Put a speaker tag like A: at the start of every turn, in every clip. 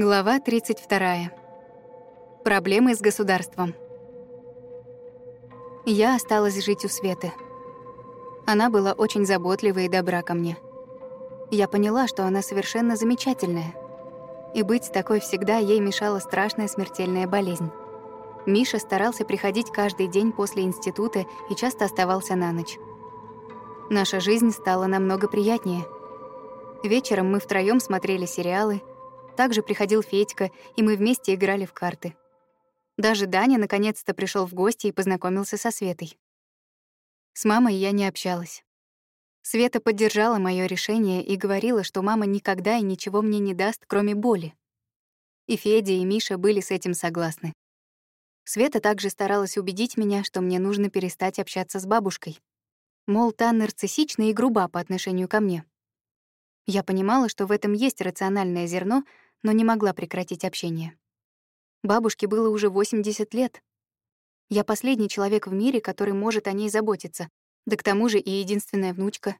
A: Глава 32. Проблемы с государством. Я осталась жить у Светы. Она была очень заботлива и добра ко мне. Я поняла, что она совершенно замечательная. И быть такой всегда ей мешала страшная смертельная болезнь. Миша старался приходить каждый день после института и часто оставался на ночь. Наша жизнь стала намного приятнее. Вечером мы втроём смотрели сериалы — также приходил Федька, и мы вместе играли в карты. Даже Даня наконец-то пришел в гости и познакомился со Светой. С мамой я не общалась. Света поддержала мое решение и говорила, что мама никогда и ничего мне не даст, кроме боли. И Федя, и Миша были с этим согласны. Света также старалась убедить меня, что мне нужно перестать общаться с бабушкой. Мол, та нарциссична и груба по отношению ко мне. Я понимала, что в этом есть рациональное зерно, но не могла прекратить общение. Бабушке было уже 80 лет. Я последний человек в мире, который может о ней заботиться, да к тому же и единственная внучка.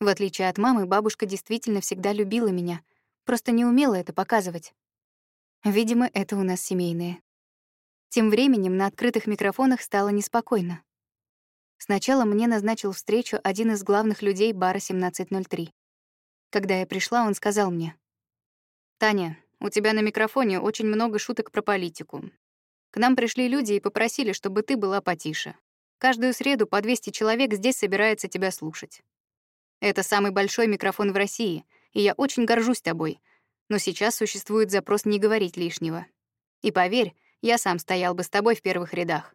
A: В отличие от мамы, бабушка действительно всегда любила меня, просто не умела это показывать. Видимо, это у нас семейное. Тем временем на открытых микрофонах стало неспокойно. Сначала мне назначил встречу один из главных людей бара 1703. Когда я пришла, он сказал мне, «Таня, у тебя на микрофоне очень много шуток про политику. К нам пришли люди и попросили, чтобы ты была потише. Каждую среду по 200 человек здесь собирается тебя слушать. Это самый большой микрофон в России, и я очень горжусь тобой. Но сейчас существует запрос не говорить лишнего. И поверь, я сам стоял бы с тобой в первых рядах.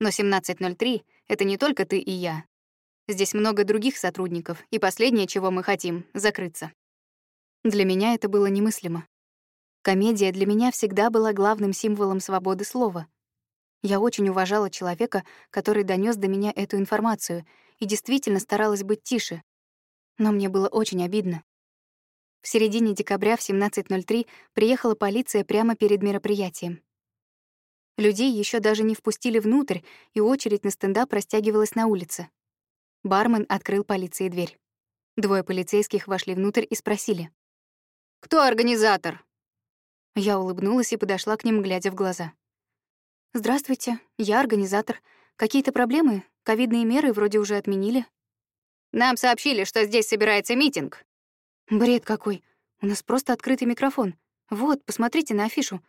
A: Но 1703 — это не только ты и я. Здесь много других сотрудников, и последнее, чего мы хотим — закрыться. Для меня это было немыслимо. Комедия для меня всегда была главным символом свободы слова. Я очень уважала человека, который донес до меня эту информацию, и действительно старалась быть тише. Но мне было очень обидно. В середине декабря в 17.03 приехала полиция прямо перед мероприятием. Людей еще даже не впустили внутрь, и очередь на стендап растягивалась на улице. Бармен открыл полиции дверь. Двое полицейских вошли внутрь и спросили. Кто организатор?» Я улыбнулась и подошла к ним, глядя в глаза. «Здравствуйте, я организатор. Какие-то проблемы? Ковидные меры вроде уже отменили». «Нам сообщили, что здесь собирается митинг». «Бред какой. У нас просто открытый микрофон. Вот, посмотрите на афишу.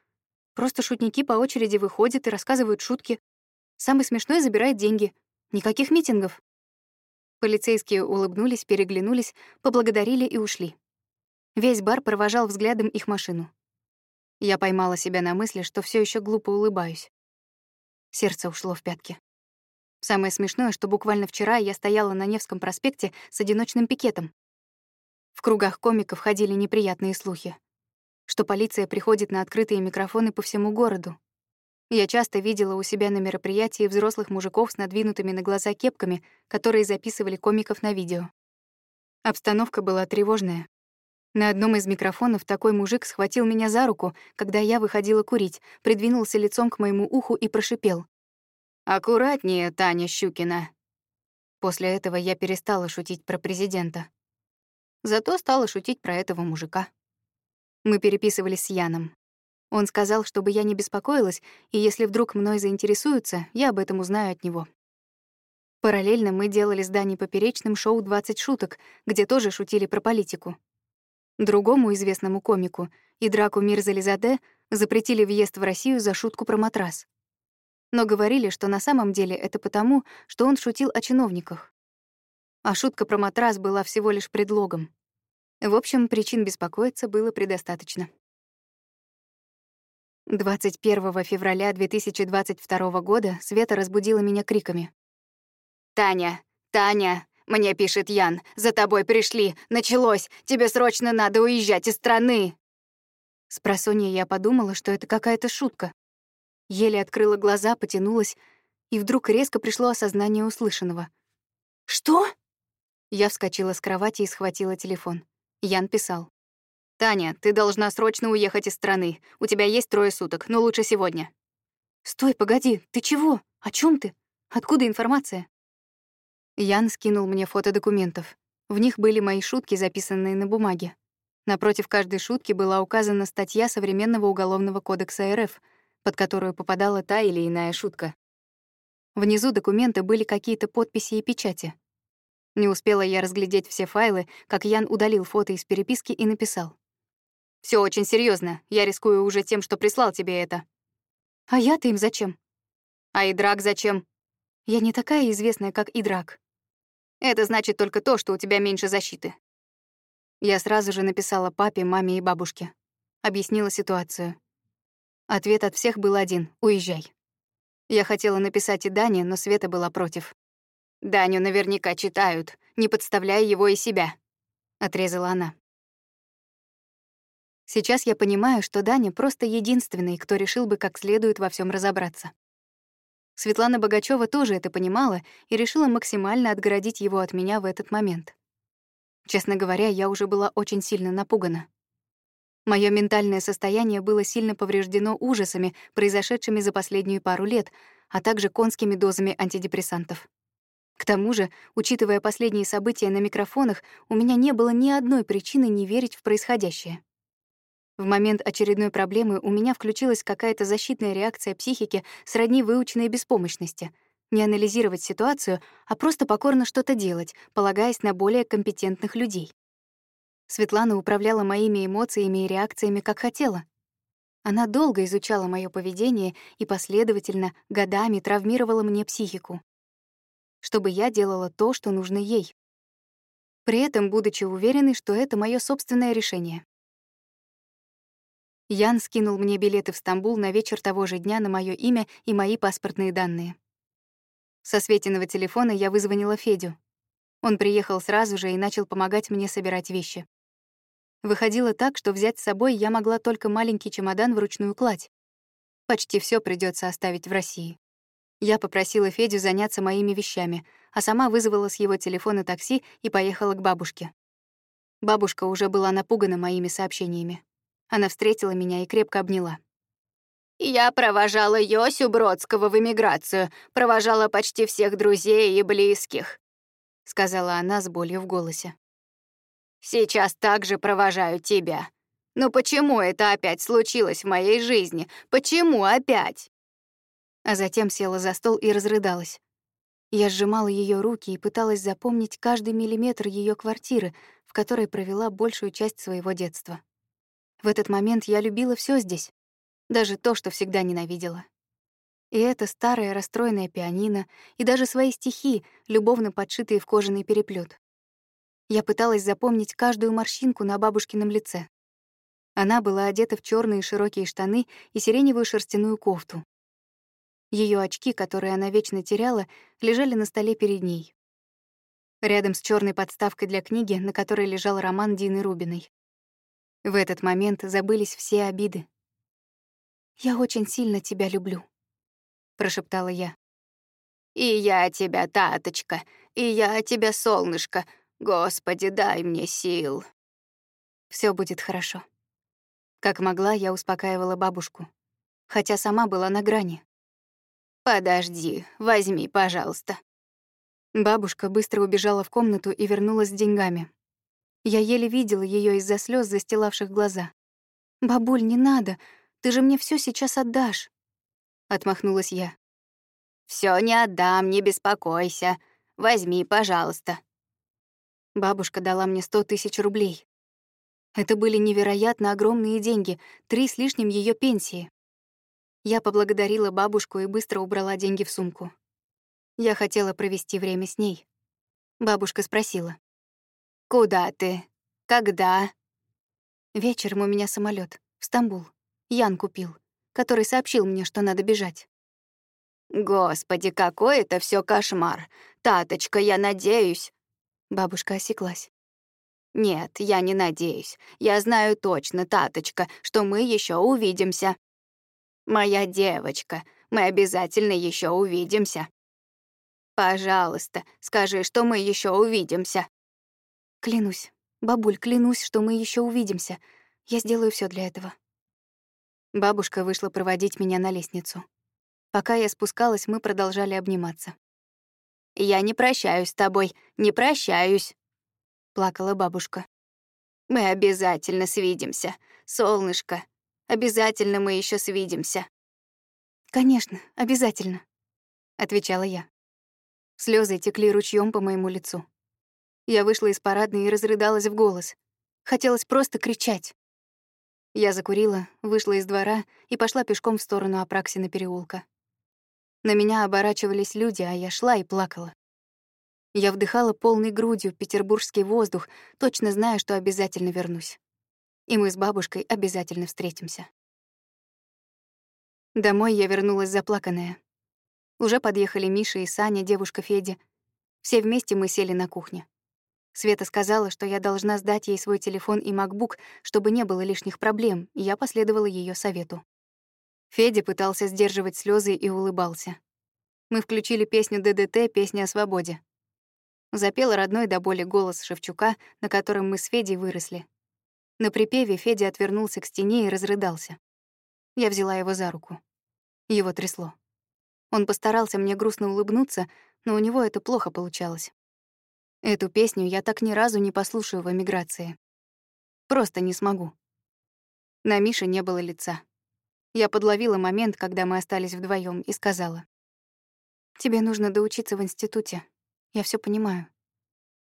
A: Просто шутники по очереди выходят и рассказывают шутки. Самый смешной забирает деньги. Никаких митингов». Полицейские улыбнулись, переглянулись, поблагодарили и ушли. Весь бар провожал взглядом их машину. Я поймала себя на мысли, что все еще глупо улыбаюсь. Сердце ушло в пятки. Самое смешное, что буквально вчера я стояла на Невском проспекте с одиночным пикетом. В кругах комиков ходили неприятные слухи, что полиция приходит на открытые микрофоны по всему городу. Я часто видела у себя на мероприятии взрослых мужиков с надвинутыми на глаза кепками, которые записывали комиков на видео. Обстановка была тревожная. На одном из микрофонов такой мужик схватил меня за руку, когда я выходила курить, придвинулся лицом к моему уху и прошипел. «Аккуратнее, Таня Щукина». После этого я перестала шутить про президента. Зато стала шутить про этого мужика. Мы переписывались с Яном. Он сказал, чтобы я не беспокоилась, и если вдруг мной заинтересуются, я об этом узнаю от него. Параллельно мы делали с Даней Поперечным шоу «20 шуток», где тоже шутили про политику. Другому известному комику и Драку Мирзализаде запретили въезд в Россию за шутку про матрас. Но говорили, что на самом деле это потому, что он шутил о чиновниках. А шутка про матрас была всего лишь предлогом. В общем, причин беспокоиться было предостаточно. 21 февраля 2022 года Света разбудила меня криками. «Таня! Таня! Мне пишет Ян. «За тобой пришли. Началось. Тебе срочно надо уезжать из страны». С просонья я подумала, что это какая-то шутка. Еле открыла глаза, потянулась, и вдруг резко пришло осознание услышанного. «Что?» Я вскочила с кровати и схватила телефон. Ян писал. «Таня, ты должна срочно уехать из страны. У тебя есть трое суток, но лучше сегодня». «Стой, погоди, ты чего? О чем ты? Откуда информация?» Ян скинул мне фото документов. В них были мои шутки, записанные на бумаге. Напротив каждой шутки была указана статья современного уголовного кодекса РФ, под которую попадала та или иная шутка. Внизу документа были какие-то подписи и печати. Не успела я разглядеть все файлы, как Ян удалил фото из переписки и написал. Все очень серьезно. Я рискую уже тем, что прислал тебе это». «А я-то им зачем?» «А Идрак зачем?» «Я не такая известная, как Идрак». «Это значит только то, что у тебя меньше защиты». Я сразу же написала папе, маме и бабушке. Объяснила ситуацию. Ответ от всех был один — уезжай. Я хотела написать и Дане, но Света была против. «Даню наверняка читают, не подставляя его и себя», — отрезала она. Сейчас я понимаю, что Даня просто единственный, кто решил бы как следует во всем разобраться. Светлана Богачева тоже это понимала и решила максимально отгородить его от меня в этот момент. Честно говоря, я уже была очень сильно напугана. Моё ментальное состояние было сильно повреждено ужасами, произошедшими за последнюю пару лет, а также конскими дозами антидепрессантов. К тому же, учитывая последние события на микрофонах, у меня не было ни одной причины не верить в происходящее. В момент очередной проблемы у меня включилась какая-то защитная реакция психики сродни выученной беспомощности. Не анализировать ситуацию, а просто покорно что-то делать, полагаясь на более компетентных людей. Светлана управляла моими эмоциями и реакциями как хотела. Она долго изучала моё поведение и последовательно, годами травмировала мне психику. Чтобы я делала то, что нужно ей. При этом будучи уверенной, что это моё собственное решение. Ян скинул мне билеты в Стамбул на вечер того же дня на моё имя и мои паспортные данные. Со Светиного телефона я вызвонила Федю. Он приехал сразу же и начал помогать мне собирать вещи. Выходило так, что взять с собой я могла только маленький чемодан вручную кладь. Почти все придется оставить в России. Я попросила Федю заняться моими вещами, а сама вызвала с его телефона такси и поехала к бабушке. Бабушка уже была напугана моими сообщениями. Она встретила меня и крепко обняла. «Я провожала Йосю Бродского в эмиграцию, провожала почти всех друзей и близких», — сказала она с болью в голосе. «Сейчас также провожаю тебя. Но почему это опять случилось в моей жизни? Почему опять?» А затем села за стол и разрыдалась. Я сжимала ее руки и пыталась запомнить каждый миллиметр ее квартиры, в которой провела большую часть своего детства. В этот момент я любила все здесь, даже то, что всегда ненавидела. И это старое расстроенное пианино, и даже свои стихи, любовно подшитые в кожаный переплет. Я пыталась запомнить каждую морщинку на бабушкином лице. Она была одета в черные широкие штаны и сиреневую шерстяную кофту. Ее очки, которые она вечно теряла, лежали на столе перед ней. Рядом с черной подставкой для книги, на которой лежал роман Дины Рубиной. В этот момент забылись все обиды. «Я очень сильно тебя люблю», — прошептала я. «И я тебя, таточка, и я тебя, солнышко. Господи, дай мне сил». Все будет хорошо. Как могла, я успокаивала бабушку, хотя сама была на грани. «Подожди, возьми, пожалуйста». Бабушка быстро убежала в комнату и вернулась с деньгами. Я еле видела ее из-за слез, застилавших глаза. «Бабуль, не надо, ты же мне все сейчас отдашь», — отмахнулась я. Все не отдам, не беспокойся. Возьми, пожалуйста». Бабушка дала мне сто тысяч рублей. Это были невероятно огромные деньги, три с лишним ее пенсии. Я поблагодарила бабушку и быстро убрала деньги в сумку. Я хотела провести время с ней. Бабушка спросила. «Куда ты? Когда?» Вечером у меня самолет в Стамбул. Ян купил, который сообщил мне, что надо бежать. «Господи, какой это все кошмар! Таточка, я надеюсь...» Бабушка осеклась. «Нет, я не надеюсь. Я знаю точно, Таточка, что мы еще увидимся. Моя девочка, мы обязательно еще увидимся. Пожалуйста, скажи, что мы еще увидимся. Клянусь, бабуль, клянусь, что мы еще увидимся. Я сделаю все для этого. Бабушка вышла проводить меня на лестницу. Пока я спускалась, мы продолжали обниматься. «Я не прощаюсь с тобой, не прощаюсь», — плакала бабушка. Мы обязательно свидимся, солнышко. Обязательно мы еще свидимся. Конечно, обязательно, отвечала я. Слезы текли ручьем по моему лицу. Я вышла из парадной и разрыдалась в голос. Хотелось просто кричать. Я закурила, вышла из двора и пошла пешком в сторону Апраксина переулка. На меня оборачивались люди, а я шла и плакала. Я вдыхала полной грудью петербургский воздух, точно зная, что обязательно вернусь. И мы с бабушкой обязательно встретимся. Домой я вернулась заплаканная. Уже подъехали Миша и Саня, девушка Феди. Все вместе мы сели на кухне. Света сказала, что я должна сдать ей свой телефон и MacBook, чтобы не было лишних проблем, и я последовала ее совету. Федя пытался сдерживать слезы и улыбался. Мы включили песню ДДТ «Песня о свободе». Запел родной до боли голос Шевчука, на котором мы с Федей выросли. На припеве Федя отвернулся к стене и разрыдался. Я взяла его за руку. Его трясло. Он постарался мне грустно улыбнуться, но у него это плохо получалось. Эту песню я так ни разу не послушаю в эмиграции. Просто не смогу. На Мише не было лица. Я подловила момент, когда мы остались вдвоем, и сказала. «Тебе нужно доучиться в институте. Я все понимаю.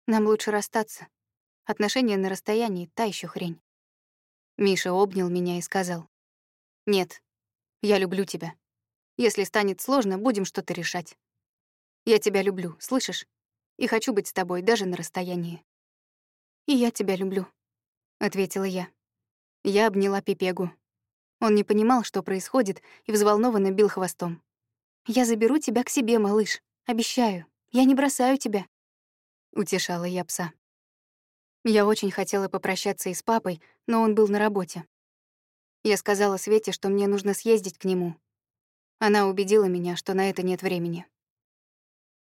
A: Нам лучше расстаться. Отношения на расстоянии — та еще хрень. Миша обнял меня и сказал. «Нет, я люблю тебя. Если станет сложно, будем что-то решать. Я тебя люблю, слышишь? И хочу быть с тобой даже на расстоянии». «И я тебя люблю», — ответила я. Я обняла Пипегу. Он не понимал, что происходит, и взволнованно бил хвостом. «Я заберу тебя к себе, малыш. Обещаю. Я не бросаю тебя», — утешала я пса. Я очень хотела попрощаться и с папой, но он был на работе. Я сказала Свете, что мне нужно съездить к нему. Она убедила меня, что на это нет времени.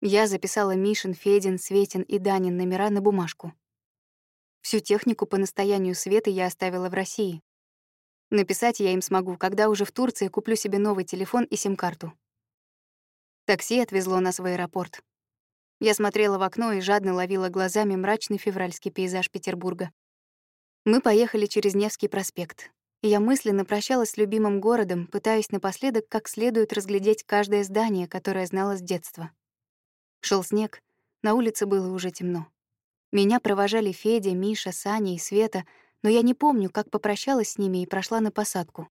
A: Я записала Мишин, Федин, Светин и Данин номера на бумажку. Всю технику по настоянию Светы я оставила в России. Написать я им смогу, когда уже в Турции куплю себе новый телефон и сим-карту. Такси отвезло нас в аэропорт. Я смотрела в окно и жадно ловила глазами мрачный февральский пейзаж Петербурга. Мы поехали через Невский проспект. Я мысленно прощалась с любимым городом, пытаясь напоследок как следует разглядеть каждое здание, которое знала с детства. Шел снег, на улице было уже темно. Меня провожали Федя, Миша, Саня и Света, но я не помню, как попрощалась с ними и прошла на посадку.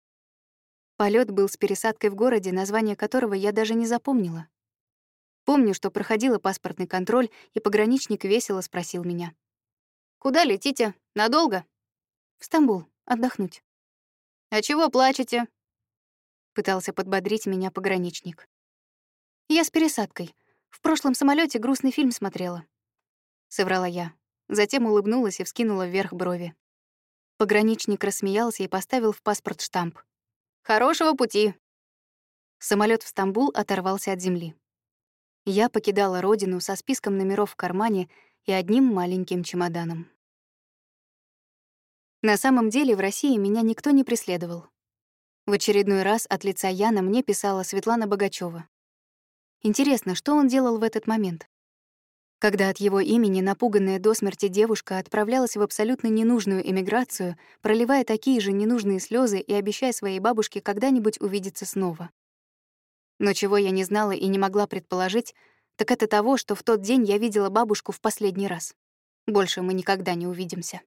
A: Полет был с пересадкой в городе, название которого я даже не запомнила. Помню, что проходила паспортный контроль, и пограничник весело спросил меня. «Куда летите? Надолго?» «В Стамбул. Отдохнуть». «А чего плачете?» Пытался подбодрить меня пограничник. «Я с пересадкой. В прошлом самолете грустный фильм смотрела». Соврала я. Затем улыбнулась и вскинула вверх брови. Пограничник рассмеялся и поставил в паспорт штамп. «Хорошего пути!» Самолет в Стамбул оторвался от земли. Я покидала родину со списком номеров в кармане и одним маленьким чемоданом. На самом деле в России меня никто не преследовал. В очередной раз от лица Яна мне писала Светлана Богачева. Интересно, что он делал в этот момент? Когда от его имени напуганная до смерти девушка отправлялась в абсолютно ненужную эмиграцию, проливая такие же ненужные слезы и обещая своей бабушке когда-нибудь увидеться снова. Но чего я не знала и не могла предположить, так это того, что в тот день я видела бабушку в последний раз. Больше мы никогда не увидимся.